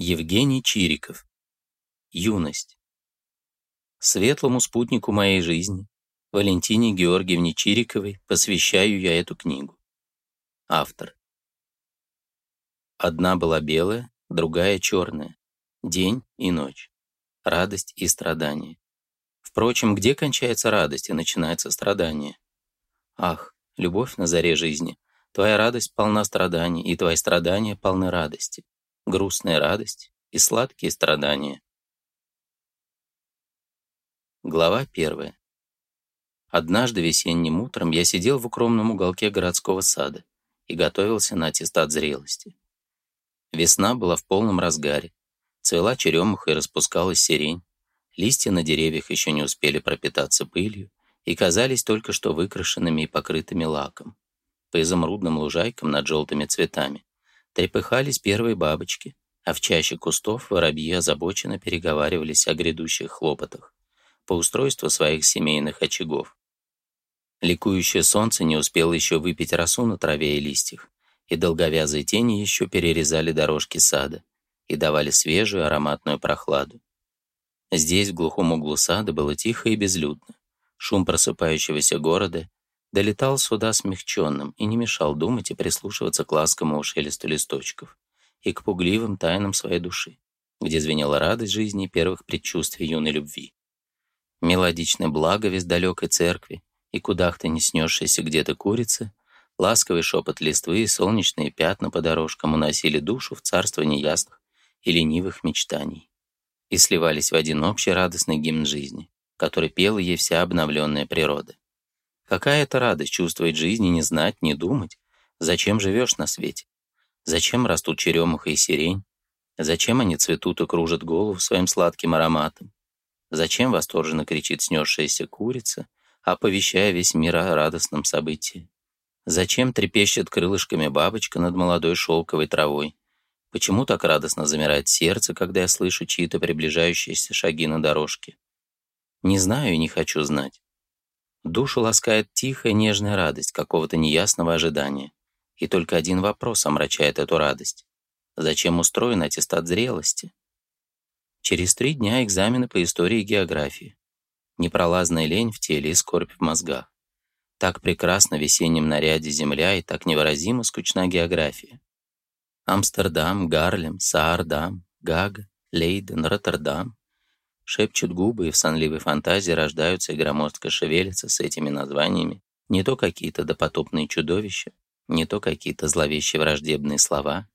Евгений Чириков. Юность. Светлому спутнику моей жизни, Валентине Георгиевне Чириковой, посвящаю я эту книгу. Автор. Одна была белая, другая черная. День и ночь. Радость и страдание. Впрочем, где кончается радость и начинается страдание? Ах, любовь на заре жизни. Твоя радость полна страданий, и твои страдания полны радости грустная радость и сладкие страдания. Глава первая. Однажды весенним утром я сидел в укромном уголке городского сада и готовился на аттестат зрелости. Весна была в полном разгаре. Цвела черемуха и распускалась сирень. Листья на деревьях еще не успели пропитаться пылью и казались только что выкрашенными и покрытыми лаком. По изумрудным лужайкам над желтыми цветами трепыхались первые бабочки, а в чаще кустов воробьи озабоченно переговаривались о грядущих хлопотах по устройству своих семейных очагов. Ликующее солнце не успело еще выпить росу на траве и листьях, и долговязые тени еще перерезали дорожки сада и давали свежую ароматную прохладу. Здесь, в глухом углу сада, было тихо и безлюдно. Шум просыпающегося города долетал сюда смягченным и не мешал думать и прислушиваться к ласковому шелесту листочков и к пугливым тайнам своей души, где звенела радость жизни и первых предчувствий юной любви. мелодичный благовесть далекой церкви и кудах-то не снесшейся где-то курицы, ласковый шепот листвы и солнечные пятна по дорожкам уносили душу в царство неясных и ленивых мечтаний и сливались в один общий радостный гимн жизни, который пела ей вся обновленная природа. Какая это радость чувствовать жизнь и не знать, не думать, зачем живешь на свете, зачем растут черемуха и сирень, зачем они цветут и кружат голову своим сладким ароматом, зачем восторженно кричит снесшаяся курица, оповещая весь мир о радостном событии. Зачем трепещет крылышками бабочка над молодой шелковой травой? Почему так радостно замирает сердце, когда я слышу чьи-то приближающиеся шаги на дорожке? Не знаю и не хочу знать. Душу ласкает тихая нежная радость какого-то неясного ожидания. И только один вопрос омрачает эту радость. Зачем устроен аттестат зрелости? Через три дня экзамены по истории и географии. Непролазная лень в теле и скорбь в мозгах. Так прекрасно в весеннем наряде земля и так невыразимо скучна география. Амстердам, Гарлем, Саардам, Гага, Лейден, Роттердам шепчут губы и в сонливой фантазии рождаются и громоздко шевелятся с этими названиями. Не то какие-то допотопные чудовища, не то какие-то зловещие враждебные слова.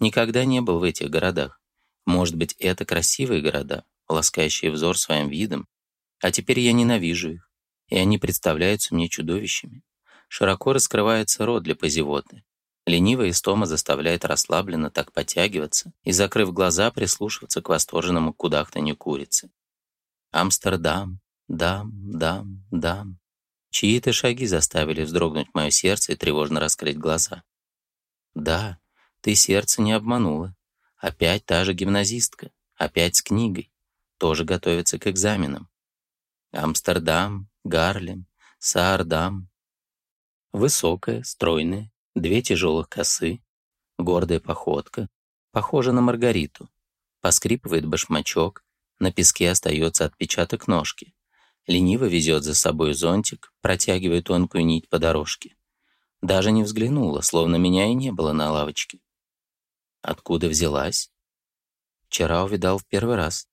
Никогда не был в этих городах. Может быть, это красивые города, ласкающие взор своим видом. А теперь я ненавижу их, и они представляются мне чудовищами. Широко раскрывается рот для позевоты, Ленивая истома заставляет расслабленно так потягиваться и, закрыв глаза, прислушиваться к восторженному кудахтанью курицы. Амстердам, дам, дам, дам. Чьи-то шаги заставили вздрогнуть мое сердце и тревожно раскрыть глаза. Да, ты сердце не обманула. Опять та же гимназистка, опять с книгой. Тоже готовится к экзаменам. Амстердам, Гарлем, Саардам. Высокая, стройная, Две тяжелых косы, гордая походка, похожа на Маргариту. Поскрипывает башмачок, на песке остается отпечаток ножки. Лениво везет за собой зонтик, протягивая тонкую нить по дорожке. Даже не взглянула, словно меня и не было на лавочке. Откуда взялась? Вчера увидал в первый раз.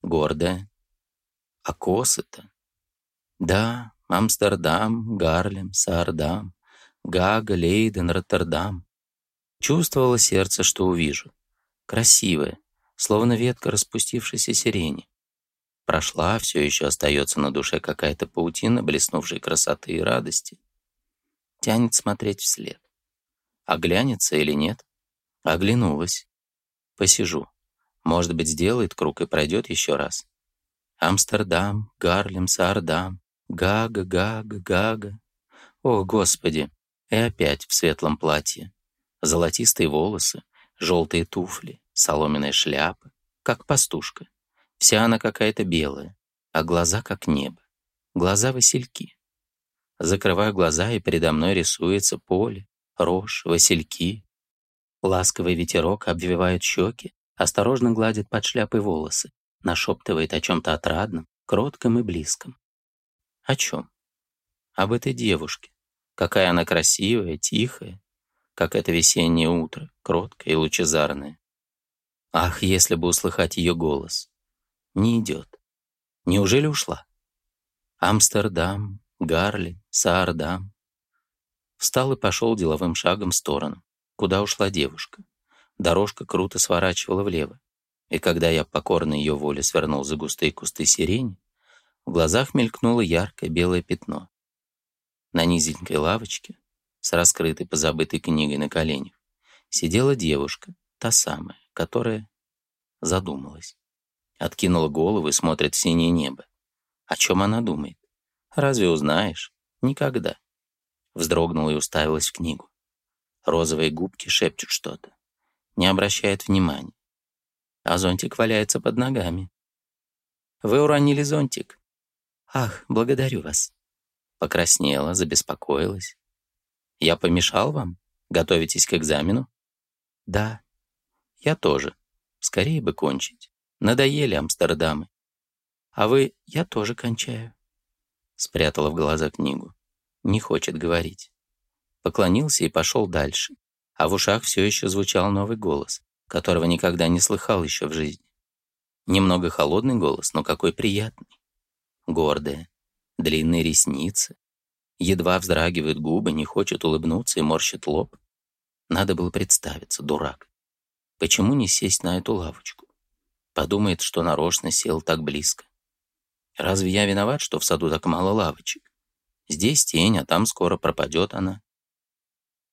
Гордая. А косы-то? Да, Амстердам, Гарлем, Саардам. Гага, Лейден, Роттердам. Чувствовало сердце, что увижу. Красивое, словно ветка распустившейся сирени. Прошла, все еще остается на душе какая-то паутина, блеснувшей красоты и радости. Тянет смотреть вслед. А Оглянется или нет? Оглянулась. Посижу. Может быть, сделает круг и пройдет еще раз. Амстердам, Гарлем, Саардам, Гага, Гага, Гага. О, Господи! И опять в светлом платье. Золотистые волосы, желтые туфли, соломенная шляпа, как пастушка. Вся она какая-то белая, а глаза как небо. Глаза васильки. Закрываю глаза, и передо мной рисуется поле, рожь, васильки. Ласковый ветерок обвивает щеки, осторожно гладит под шляпой волосы, нашептывает о чем-то отрадном, кротком и близком. О чем? Об этой девушке, Какая она красивая, тихая, как это весеннее утро, кроткое и лучезарное. Ах, если бы услыхать ее голос. Не идет. Неужели ушла? Амстердам, Гарли, Саардам. Встал и пошел деловым шагом в сторону, куда ушла девушка. Дорожка круто сворачивала влево, и когда я покорно ее воле свернул за густые кусты сирени, в глазах мелькнуло яркое белое пятно. На низенькой лавочке с раскрытой позабытой книгой на коленях сидела девушка, та самая, которая задумалась. Откинула голову и смотрит в синее небо. О чем она думает? Разве узнаешь? Никогда. Вздрогнула и уставилась в книгу. Розовые губки шепчут что-то. Не обращает внимания. А зонтик валяется под ногами. «Вы уронили зонтик?» «Ах, благодарю вас!» Покраснела, забеспокоилась. «Я помешал вам? Готовитесь к экзамену?» «Да, я тоже. Скорее бы кончить. Надоели Амстердамы. А вы, я тоже кончаю». Спрятала в глаза книгу. Не хочет говорить. Поклонился и пошел дальше. А в ушах все еще звучал новый голос, которого никогда не слыхал еще в жизни. Немного холодный голос, но какой приятный. Гордая, длинные ресницы. Едва вздрагивают губы, не хочет улыбнуться и морщит лоб. Надо было представиться, дурак. Почему не сесть на эту лавочку? Подумает, что нарочно сел так близко. Разве я виноват, что в саду так мало лавочек? Здесь тень, а там скоро пропадет она.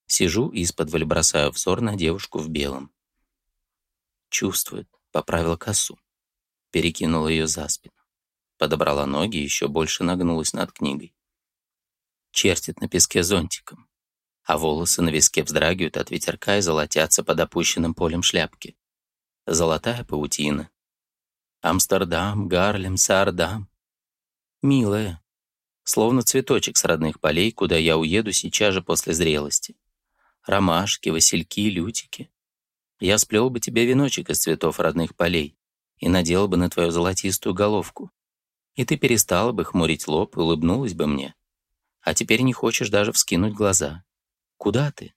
Сижу и из-под бросаю взор на девушку в белом. Чувствует, поправила косу. Перекинула ее за спину подобрала ноги и еще больше нагнулась над книгой. Чертит на песке зонтиком, а волосы на виске вздрагивают от ветерка и золотятся под опущенным полем шляпки. Золотая паутина. Амстердам, Гарлем, Саардам. Милая. Словно цветочек с родных полей, куда я уеду сейчас же после зрелости. Ромашки, васильки, лютики. Я сплел бы тебе веночек из цветов родных полей и надел бы на твою золотистую головку и ты перестала бы хмурить лоб и улыбнулась бы мне. А теперь не хочешь даже вскинуть глаза. Куда ты?»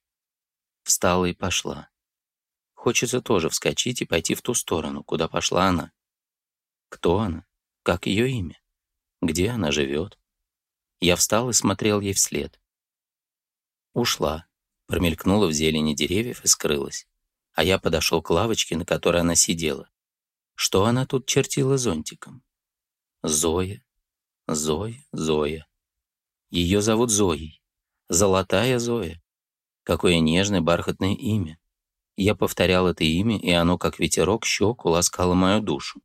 Встала и пошла. Хочется тоже вскочить и пойти в ту сторону, куда пошла она. Кто она? Как ее имя? Где она живет? Я встал и смотрел ей вслед. Ушла, промелькнула в зелени деревьев и скрылась. А я подошел к лавочке, на которой она сидела. Что она тут чертила зонтиком? Зоя, Зоя, Зоя. Ее зовут Зоей. Золотая Зоя. Какое нежное бархатное имя. Я повторял это имя, и оно, как ветерок, щеку ласкало мою душу.